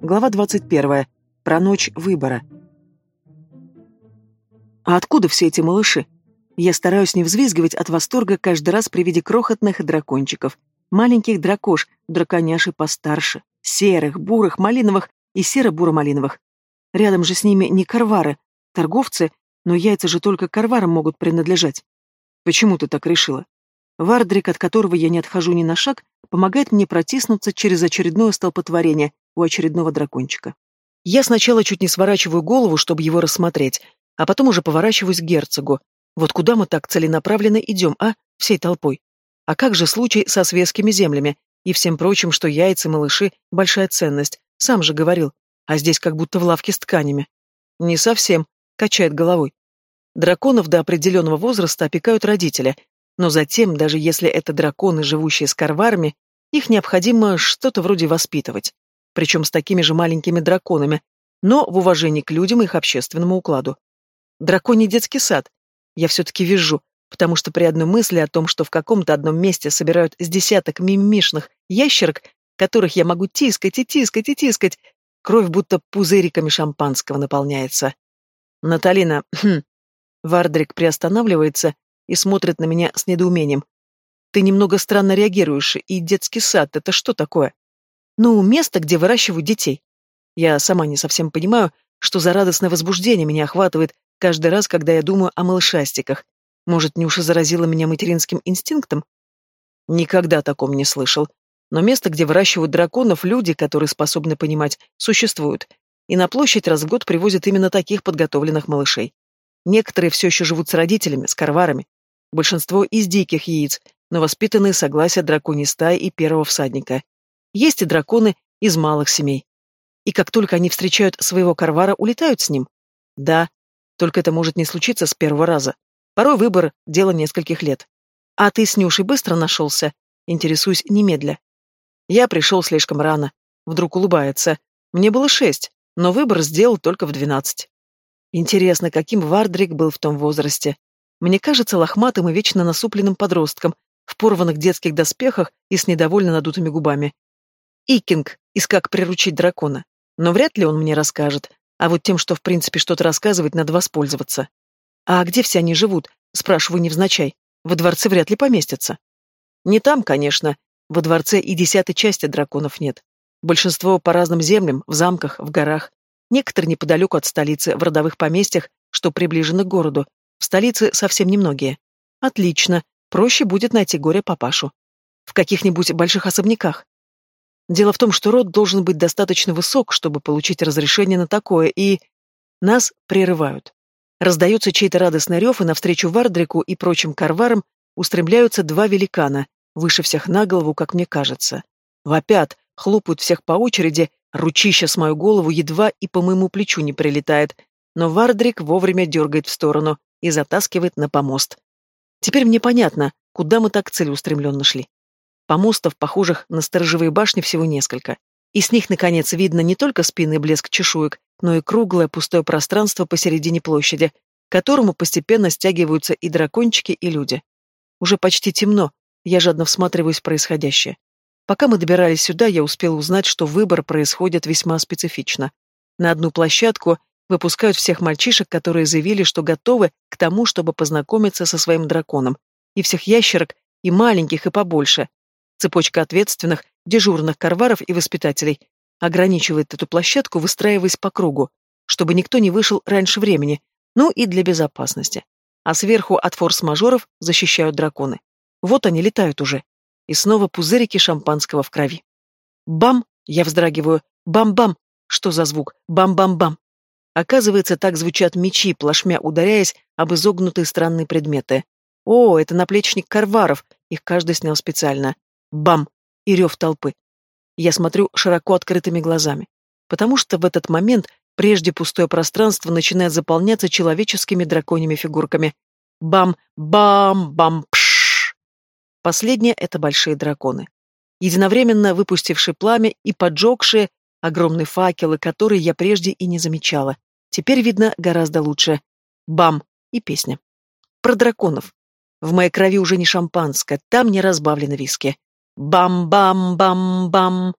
Глава 21. Про ночь выбора. А откуда все эти малыши? Я стараюсь не взвизгивать от восторга каждый раз при виде крохотных дракончиков. Маленьких дракош, драконяши постарше, серых, бурых, малиновых и серо-буро-малиновых. Рядом же с ними не карвары, торговцы, но яйца же только карварам могут принадлежать. Почему ты так решила? Вардрик, от которого я не отхожу ни на шаг, помогает мне протиснуться через очередное столпотворение у очередного дракончика. Я сначала чуть не сворачиваю голову, чтобы его рассмотреть, а потом уже поворачиваюсь к герцогу. Вот куда мы так целенаправленно идем, а? Всей толпой. А как же случай со светскими землями и всем прочим, что яйца, малыши — большая ценность, сам же говорил, а здесь как будто в лавке с тканями. Не совсем, качает головой. Драконов до определенного возраста опекают родители, но затем, даже если это драконы, живущие с карварами, их необходимо что-то вроде воспитывать, причем с такими же маленькими драконами, но в уважении к людям и их общественному укладу. Драконий детский сад. Я все-таки вижу, потому что при одной мысли о том, что в каком-то одном месте собирают с десяток мимишных ящерок, которых я могу тискать и тискать и тискать, кровь будто пузыриками шампанского наполняется. Наталина, Вардрик приостанавливается и смотрит на меня с недоумением. Ты немного странно реагируешь, и детский сад — это что такое? Ну, место, где выращивают детей. Я сама не совсем понимаю, что за радостное возбуждение меня охватывает каждый раз, когда я думаю о малышастиках. Может, Нюша заразила меня материнским инстинктом? Никогда о таком не слышал. Но место, где выращивают драконов, люди, которые способны понимать, существуют. И на площадь раз в год привозят именно таких подготовленных малышей. Некоторые все еще живут с родителями, с карварами, Большинство из диких яиц, но воспитанные согласия драконьей стаи и первого всадника. Есть и драконы из малых семей. И как только они встречают своего карвара, улетают с ним. Да, только это может не случиться с первого раза. Порой выбор — дело нескольких лет. А ты с Нюшей быстро нашелся? Интересуюсь немедля. Я пришел слишком рано. Вдруг улыбается. Мне было шесть, но выбор сделал только в двенадцать. Интересно, каким Вардрик был в том возрасте. Мне кажется лохматым и вечно насупленным подростком, в порванных детских доспехах и с недовольно надутыми губами. Икинг из «Как приручить дракона». Но вряд ли он мне расскажет, а вот тем, что в принципе что-то рассказывать, надо воспользоваться. А где все они живут? Спрашиваю невзначай. Во дворце вряд ли поместятся. Не там, конечно. Во дворце и десятой части драконов нет. Большинство по разным землям, в замках, в горах. Некоторые неподалеку от столицы, в родовых поместьях, что приближены к городу, в столице совсем немногие. Отлично, проще будет найти горе-папашу. В каких-нибудь больших особняках. Дело в том, что род должен быть достаточно высок, чтобы получить разрешение на такое, и... Нас прерывают. Раздается чей-то радостный рев, и навстречу Вардрику и прочим карварам устремляются два великана, выше всех на голову, как мне кажется. Вопят, хлопают всех по очереди, ручища с мою голову едва и по моему плечу не прилетает, но Вардрик вовремя дергает в сторону, и затаскивает на помост. Теперь мне понятно, куда мы так целеустремленно шли. Помостов, похожих на сторожевые башни, всего несколько. И с них, наконец, видно не только спины и блеск чешуек, но и круглое пустое пространство посередине площади, к которому постепенно стягиваются и дракончики, и люди. Уже почти темно, я жадно всматриваюсь в происходящее. Пока мы добирались сюда, я успел узнать, что выбор происходит весьма специфично. На одну площадку Выпускают всех мальчишек, которые заявили, что готовы к тому, чтобы познакомиться со своим драконом. И всех ящерок, и маленьких, и побольше. Цепочка ответственных, дежурных карваров и воспитателей ограничивает эту площадку, выстраиваясь по кругу, чтобы никто не вышел раньше времени, ну и для безопасности. А сверху от форс-мажоров защищают драконы. Вот они летают уже. И снова пузырики шампанского в крови. Бам! Я вздрагиваю. Бам-бам! Что за звук? Бам-бам-бам! Оказывается, так звучат мечи, плашмя ударяясь об изогнутые странные предметы. О, это наплечник Карваров, их каждый снял специально. Бам! И рев толпы. Я смотрю широко открытыми глазами. Потому что в этот момент прежде пустое пространство начинает заполняться человеческими драконьими фигурками. Бам! Бам! Бам! Пш! Последнее — это большие драконы. Единовременно выпустившие пламя и поджегшие огромные факелы, которые я прежде и не замечала. Теперь видно гораздо лучше. Бам! И песня. Про драконов. В моей крови уже не шампанское, там не разбавлено виски. Бам-бам-бам-бам.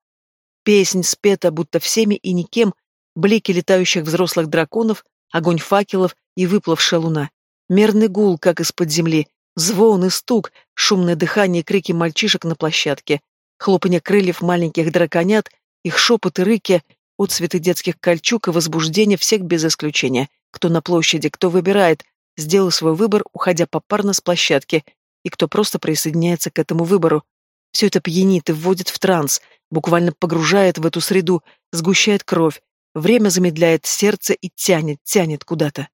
Песнь спета, будто всеми и никем, блики летающих взрослых драконов, огонь факелов и выплывшая луна. Мерный гул, как из-под земли, звон и стук, шумное дыхание и крики мальчишек на площадке, хлопанье крыльев маленьких драконят, их шепот и рыки, отцветы детских кольчуг и возбуждение всех без исключения, кто на площади, кто выбирает, сделал свой выбор, уходя попарно с площадки, и кто просто присоединяется к этому выбору. Все это пьянит и вводит в транс, буквально погружает в эту среду, сгущает кровь, время замедляет сердце и тянет, тянет куда-то.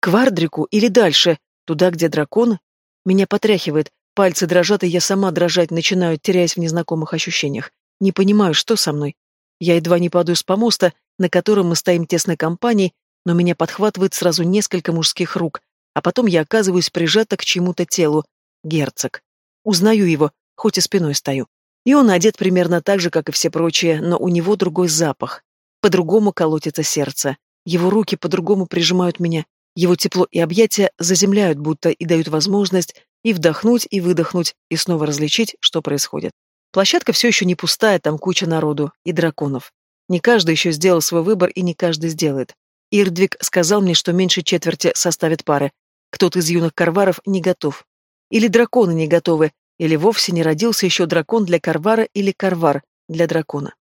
К Вардрику или дальше, туда, где драконы? Меня потряхивает, пальцы дрожат, и я сама дрожать начинаю, теряясь в незнакомых ощущениях. Не понимаю, что со мной. Я едва не падаю с помоста, на котором мы стоим тесной компанией, но меня подхватывает сразу несколько мужских рук, а потом я оказываюсь прижата к чему-то телу. Герцог. Узнаю его, хоть и спиной стою. И он одет примерно так же, как и все прочие, но у него другой запах. По-другому колотится сердце. Его руки по-другому прижимают меня. Его тепло и объятия заземляют, будто и дают возможность и вдохнуть, и выдохнуть, и снова различить, что происходит. Площадка все еще не пустая, там куча народу и драконов. Не каждый еще сделал свой выбор, и не каждый сделает. Ирдвиг сказал мне, что меньше четверти составят пары. Кто-то из юных карваров не готов. Или драконы не готовы, или вовсе не родился еще дракон для карвара или карвар для дракона.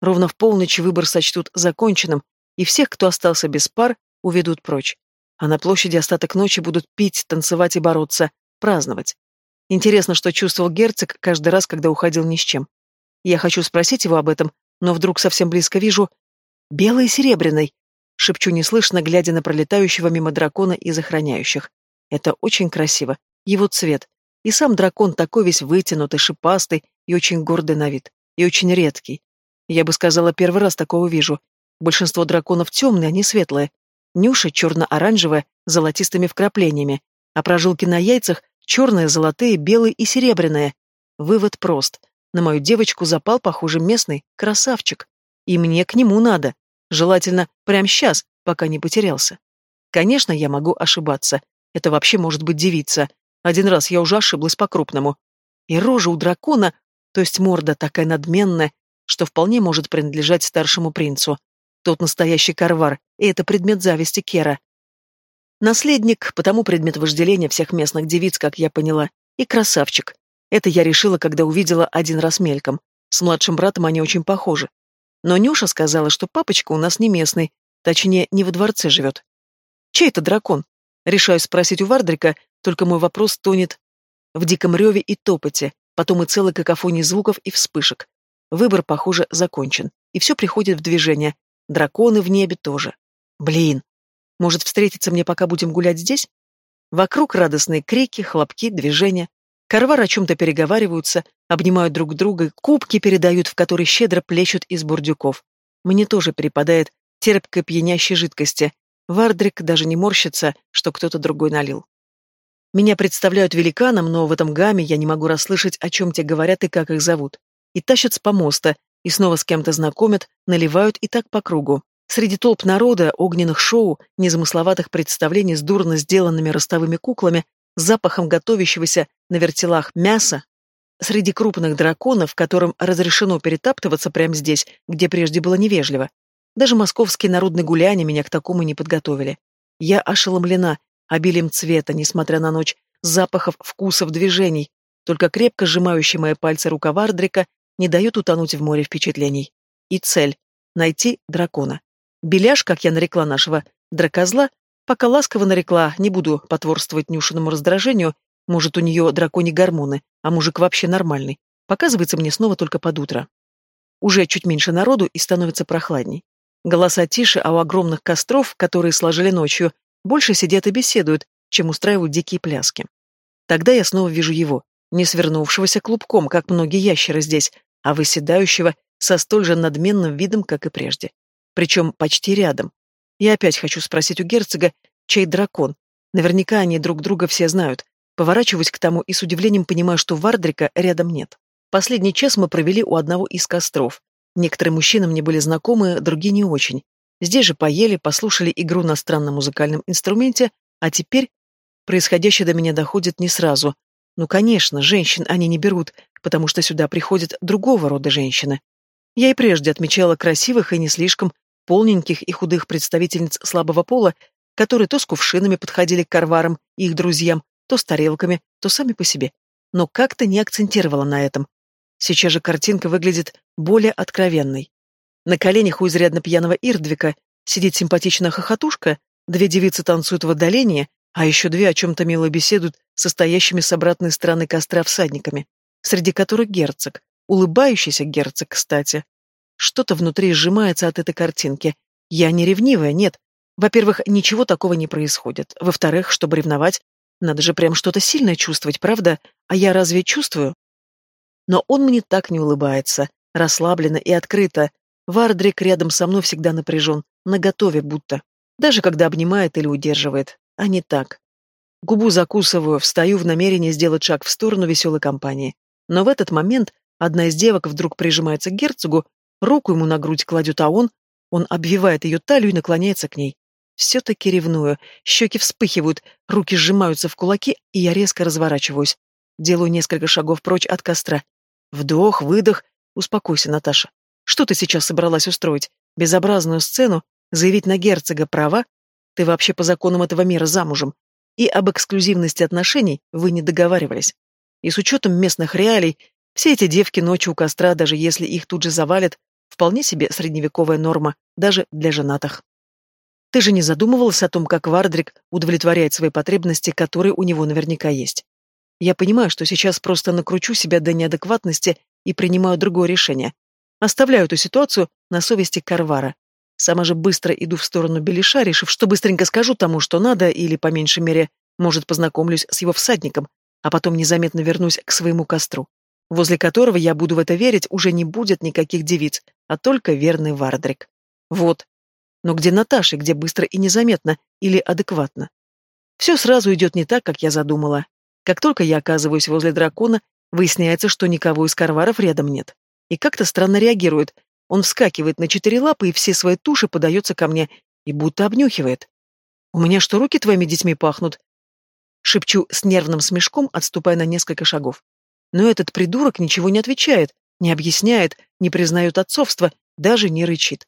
Ровно в полночь выбор сочтут законченным, и всех, кто остался без пар, уведут прочь. А на площади остаток ночи будут пить, танцевать и бороться, праздновать. Интересно, что чувствовал герцог каждый раз, когда уходил ни с чем. Я хочу спросить его об этом, но вдруг совсем близко вижу «белый и серебряный», шепчу неслышно, глядя на пролетающего мимо дракона из охраняющих. Это очень красиво, его цвет. И сам дракон такой весь вытянутый, шипастый и очень гордый на вид. И очень редкий. Я бы сказала, первый раз такого вижу. Большинство драконов темные, они светлые. Нюша черно-оранжевая, с золотистыми вкраплениями, а прожилки на яйцах черные, золотые, белые и серебряные. Вывод прост. На мою девочку запал, похоже, местный красавчик. И мне к нему надо. Желательно прямо сейчас, пока не потерялся. Конечно, я могу ошибаться. Это вообще может быть девица. Один раз я уже ошиблась по-крупному. И рожа у дракона, то есть морда такая надменная, что вполне может принадлежать старшему принцу. Тот настоящий карвар, и это предмет зависти Кера. Наследник, потому предмет вожделения всех местных девиц, как я поняла, и красавчик. Это я решила, когда увидела один раз мельком. С младшим братом они очень похожи. Но Нюша сказала, что папочка у нас не местный, точнее, не во дворце живет. Чей это дракон? Решаю спросить у Вардрика, только мой вопрос тонет в диком реве и топоте, потом и целой какофонии звуков и вспышек. Выбор, похоже, закончен, и все приходит в движение, Драконы в небе тоже. Блин. Может, встретиться мне, пока будем гулять здесь? Вокруг радостные крики, хлопки, движения. Карвар о чем-то переговариваются, обнимают друг друга, кубки передают, в которые щедро плещут из бурдюков. Мне тоже перепадает терпкой пьянящей жидкости. Вардрик даже не морщится, что кто-то другой налил. Меня представляют великаном, но в этом гамме я не могу расслышать, о чем те говорят и как их зовут. И тащат с помоста, и снова с кем-то знакомят, наливают и так по кругу. Среди толп народа, огненных шоу, незамысловатых представлений с дурно сделанными ростовыми куклами, с запахом готовящегося на вертелах мяса, среди крупных драконов, которым разрешено перетаптываться прямо здесь, где прежде было невежливо. Даже московские народные гуляния меня к такому не подготовили. Я ошеломлена обилием цвета, несмотря на ночь, запахов, вкусов, движений. Только крепко сжимающие мои пальцы рука Вардрика не дает утонуть в море впечатлений. И цель — найти дракона. Беляш, как я нарекла нашего дракозла, пока ласково нарекла, не буду потворствовать Нюшиному раздражению, может, у нее дракони гормоны, а мужик вообще нормальный. Показывается мне снова только под утро. Уже чуть меньше народу и становится прохладней. Голоса тише, а у огромных костров, которые сложили ночью, больше сидят и беседуют, чем устраивают дикие пляски. Тогда я снова вижу его, не свернувшегося клубком, как многие ящеры здесь, а выседающего со столь же надменным видом, как и прежде. Причем почти рядом. Я опять хочу спросить у герцога, чей дракон. Наверняка они друг друга все знают. Поворачиваюсь к тому и с удивлением понимаю, что Вардрика рядом нет. Последний час мы провели у одного из костров. Некоторые мужчины мне были знакомы, другие не очень. Здесь же поели, послушали игру на странном музыкальном инструменте, а теперь происходящее до меня доходит не сразу. Ну, конечно, женщин они не берут, потому что сюда приходят другого рода женщины. Я и прежде отмечала красивых и не слишком полненьких и худых представительниц слабого пола, которые то с кувшинами подходили к карварам и их друзьям, то с тарелками, то сами по себе. Но как-то не акцентировала на этом. Сейчас же картинка выглядит более откровенной. На коленях у изрядно пьяного Ирдвика сидит симпатичная хохотушка, две девицы танцуют в отдалении, а еще две о чем-то мило беседуют с стоящими с обратной стороны костра всадниками, среди которых герцог, улыбающийся герцог, кстати. Что-то внутри сжимается от этой картинки. Я не ревнивая, нет. Во-первых, ничего такого не происходит. Во-вторых, чтобы ревновать, надо же прям что-то сильное чувствовать, правда? А я разве чувствую? Но он мне так не улыбается, расслабленно и открыто. Вардрик рядом со мной всегда напряжен, наготове будто. Даже когда обнимает или удерживает. А не так. Губу закусываю, встаю в намерении сделать шаг в сторону веселой компании. Но в этот момент одна из девок вдруг прижимается к герцогу, руку ему на грудь кладет, а он... Он обвивает ее талию и наклоняется к ней. Все-таки ревную. Щеки вспыхивают, руки сжимаются в кулаки, и я резко разворачиваюсь. Делаю несколько шагов прочь от костра. Вдох, выдох. Успокойся, Наташа. Что ты сейчас собралась устроить? Безобразную сцену? Заявить на герцога права? Ты вообще по законам этого мира замужем. И об эксклюзивности отношений вы не договаривались. И с учетом местных реалий, все эти девки ночью у костра, даже если их тут же завалят, вполне себе средневековая норма, даже для женатых. Ты же не задумывалась о том, как Вардрик удовлетворяет свои потребности, которые у него наверняка есть. Я понимаю, что сейчас просто накручу себя до неадекватности и принимаю другое решение. Оставляю эту ситуацию на совести Карвара. Сама же быстро иду в сторону Белиша, решив, что быстренько скажу тому, что надо, или, по меньшей мере, может, познакомлюсь с его всадником, а потом незаметно вернусь к своему костру, возле которого, я буду в это верить, уже не будет никаких девиц, а только верный Вардрик. Вот, но где Наташа, где быстро и незаметно, или адекватно? Все сразу идет не так, как я задумала. Как только я оказываюсь возле дракона, выясняется, что никого из карваров рядом нет. И как-то странно реагирует. Он вскакивает на четыре лапы и все свои туши подается ко мне и будто обнюхивает. «У меня что, руки твоими детьми пахнут?» Шепчу с нервным смешком, отступая на несколько шагов. Но этот придурок ничего не отвечает, не объясняет, не признает отцовства, даже не рычит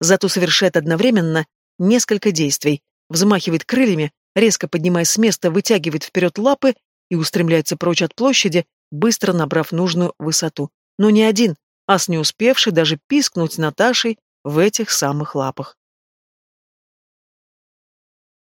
зато совершает одновременно несколько действий, взмахивает крыльями, резко поднимаясь с места, вытягивает вперед лапы и устремляется прочь от площади, быстро набрав нужную высоту. Но не один, а с не успевший даже пискнуть Наташей в этих самых лапах.